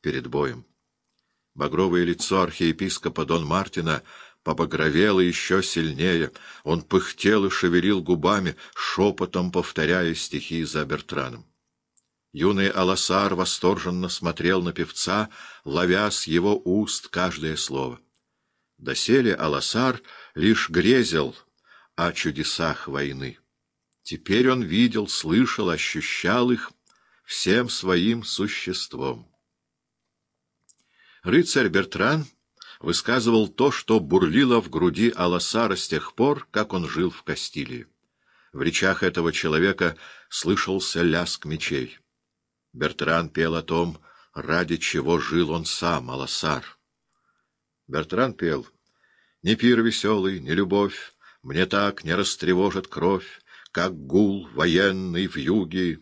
перед боем. Багровое лицо архиепископа Дон Мартина побагровело еще сильнее. Он пыхтел и шевелил губами, шепотом повторяя стихи за Бертраном. Юный Аласар восторженно смотрел на певца, ловя с его уст каждое слово. Доселе Аласар лишь грезил о чудесах войны. Теперь он видел, слышал, ощущал их всем своим существом. Рыцарь Бертран высказывал то, что бурлило в груди Аласара с тех пор, как он жил в Кастилии. В речах этого человека слышался лязг мечей. Бертран пел о том, ради чего жил он сам, Аласар. Бертран пел «Ни пир веселый, ни любовь, мне так не растревожит кровь, как гул военный в юге.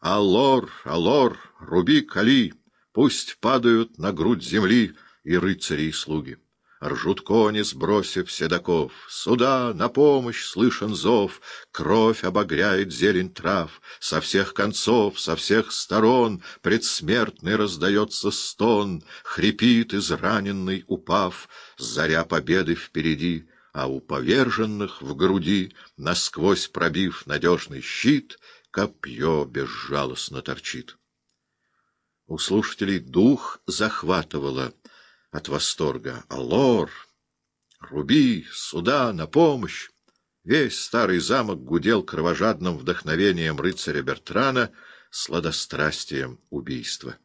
Аллор, аллор, руби кали!» Пусть падают на грудь земли и рыцари и слуги. Ржут кони, сбросив седаков. Сюда, на помощь, слышен зов. Кровь обогряет зелень трав. Со всех концов, со всех сторон Предсмертный раздается стон. Хрипит израненный, упав. Заря победы впереди. А у поверженных в груди, Насквозь пробив надежный щит, Копье безжалостно торчит. У слушателей дух захватывало от восторга. «Аллор! Руби! Сюда! На помощь!» Весь старый замок гудел кровожадным вдохновением рыцаря Бертрана, сладострастием убийства.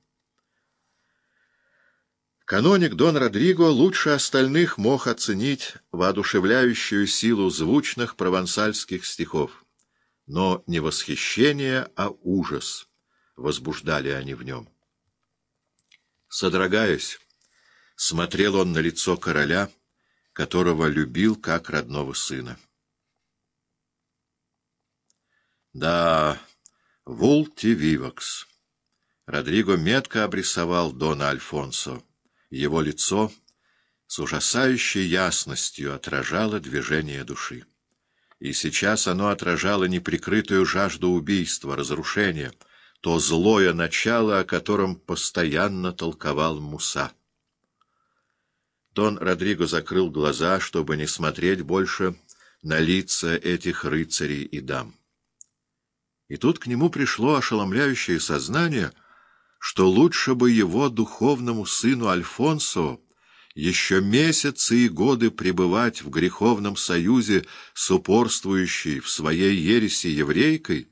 Каноник Дон Родриго лучше остальных мог оценить воодушевляющую силу звучных провансальских стихов. Но не восхищение, а ужас возбуждали они в нем. Содрогаясь, смотрел он на лицо короля, которого любил как родного сына. Да, вулти вивакс. Родриго метко обрисовал Дона Альфонсо. Его лицо с ужасающей ясностью отражало движение души. И сейчас оно отражало неприкрытую жажду убийства, разрушения — то злое начало, о котором постоянно толковал Муса. Дон Родриго закрыл глаза, чтобы не смотреть больше на лица этих рыцарей и дам. И тут к нему пришло ошеломляющее сознание, что лучше бы его духовному сыну Альфонсо еще месяцы и годы пребывать в греховном союзе с упорствующей в своей ереси еврейкой,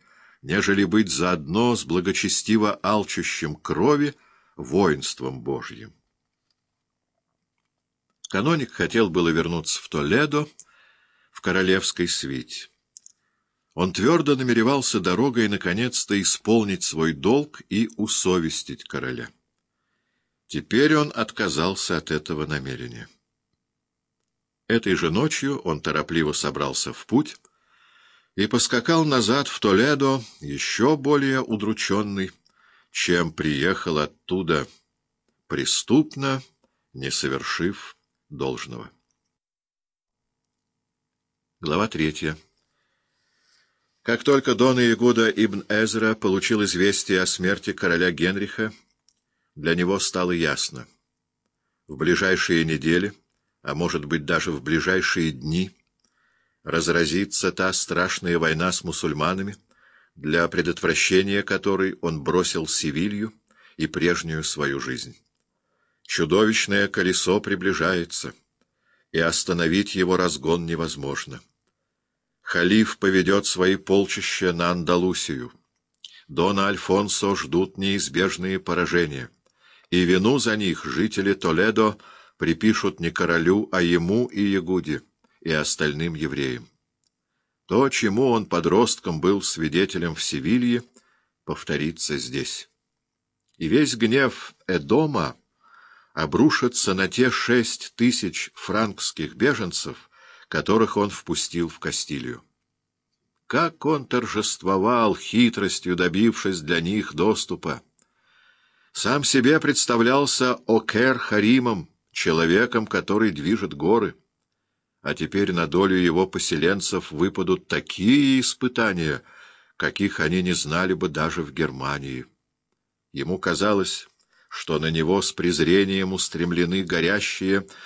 нежели быть заодно с благочестиво алчущим крови воинством Божьим. Каноник хотел было вернуться в Толедо, в королевской свите. Он твердо намеревался дорогой наконец-то исполнить свой долг и усовестить короля. Теперь он отказался от этого намерения. Этой же ночью он торопливо собрался в путь, и поскакал назад в Толедо еще более удрученный, чем приехал оттуда, преступно не совершив должного. Глава третья. Как только Дон Иегуда ибн Эзра получил известие о смерти короля Генриха, для него стало ясно. В ближайшие недели, а может быть даже в ближайшие дни, разразится та страшная война с мусульманами, для предотвращения которой он бросил Севилью и прежнюю свою жизнь. Чудовищное колесо приближается, и остановить его разгон невозможно. Халиф поведет свои полчища на Андалусию. Дона Альфонсо ждут неизбежные поражения, и вину за них жители Толедо припишут не королю, а ему и Ягуде и остальным евреям. То, чему он подростком был свидетелем в Севилье, повторится здесь. И весь гнев Эдома обрушится на те шесть тысяч франкских беженцев, которых он впустил в Кастилию. Как он торжествовал, хитростью добившись для них доступа! Сам себе представлялся Окер Харимом, человеком, который движет горы а теперь на долю его поселенцев выпадут такие испытания, каких они не знали бы даже в Германии. Ему казалось, что на него с презрением устремлены горящие